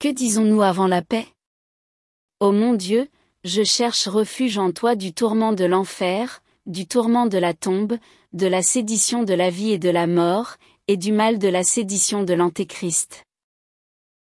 Que disons-nous avant la paix? Ô mon Dieu, je cherche refuge en toi du tourment de l'enfer, du tourment de la tombe, de la sédition de la vie et de la mort, et du mal de la sédition de l'Antéchrist.